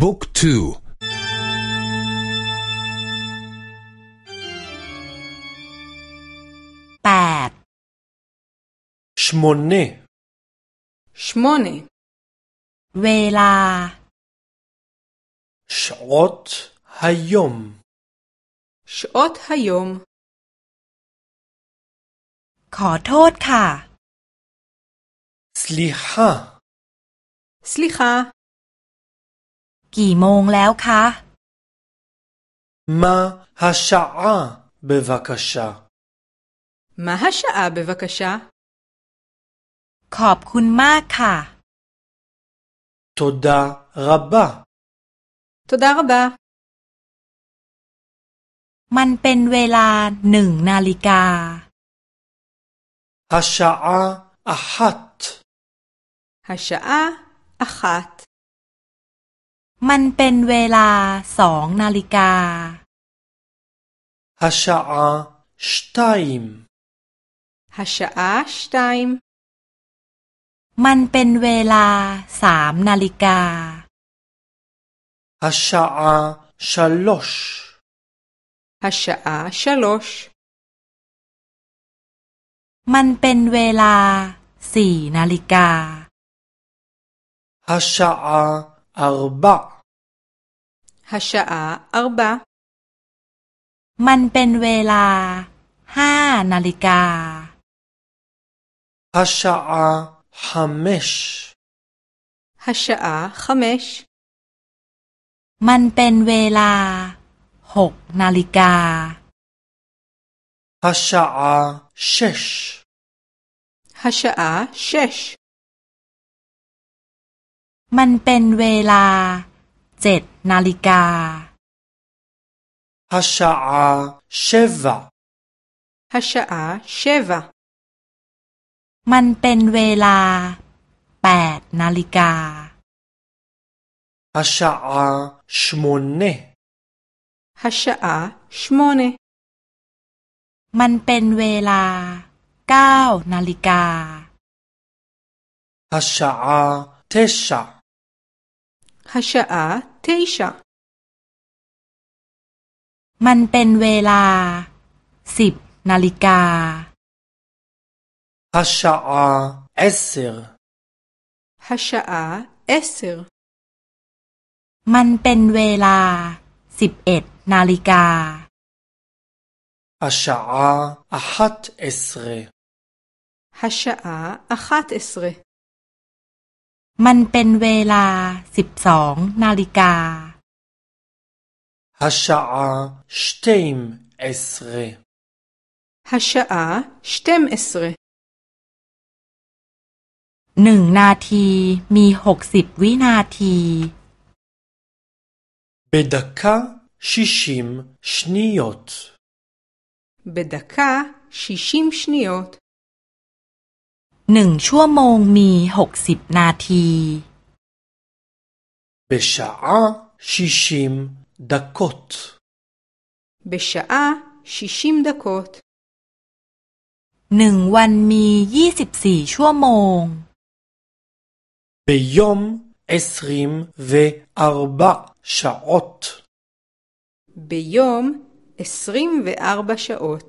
บุ๊กทูแปดชมนเนชมนเวลาชอตฮายมชอตฮายมขอโทษค่ะสลิฮาสลิฮา กี่โมงแล้วคะมาฮาชาอาเบวากาชามาฮาชาอาเบวากาชาขอบคุณมากค่ะ โตดารับบาโตดารับบามันเป็นเวลาหนึ่งนาฬิกา השעה אחת. השעה אחת. มันเป็นเวลาสองนาฬิกา השעה שתיים. השעה שתיים. มันเป็นเวลาสามนาฬิกา השעה שלוש. השעה שלוש. มันเป็นเวลาสี่นาฬิกา השעה ארבע. השעה ארבע. มันเป็นเวลาห้านาฬิกา השעה חמש. השעה חמש. มันเป็นเวลาหกนาฬิกา השעה שש. השעה שש. มันเป็นเวลา เจ็ดนาฬิกาฮัชอาเชวะฮัชอาเชวะมันเป็นเวลาแปดนาฬิกาฮัชอาชมนเนฮัชอาชมนเนมันเป็นเวลาเก้านาฬิกาฮัชอาเทชา השעה תשע. มันเป็นเวลาสิบนาฬิกา השעה עשר. השעה עשר. มันเป็นเวลาสิบเอ็ดนาฬิกา השעה אחת עשרה. השעה אחת עשרה. มันเป็นเวลาสิบสองนาฬิกา השעה שתים עשרה. השעה שתים עשרה. หนึ่งนาทีมีหกสิบวินาที בדקה שישים שניות. בדקה שישים שניות. หนึ่งชั่วโมงมีหกสิบนาทีเบชาอาชิชิมדקות בשעה שישים דקות หนึ่งวันมียี่สิบสี่ชั่วโมงביום עשרים וארבע שעות ביום עשרים וארבע שעות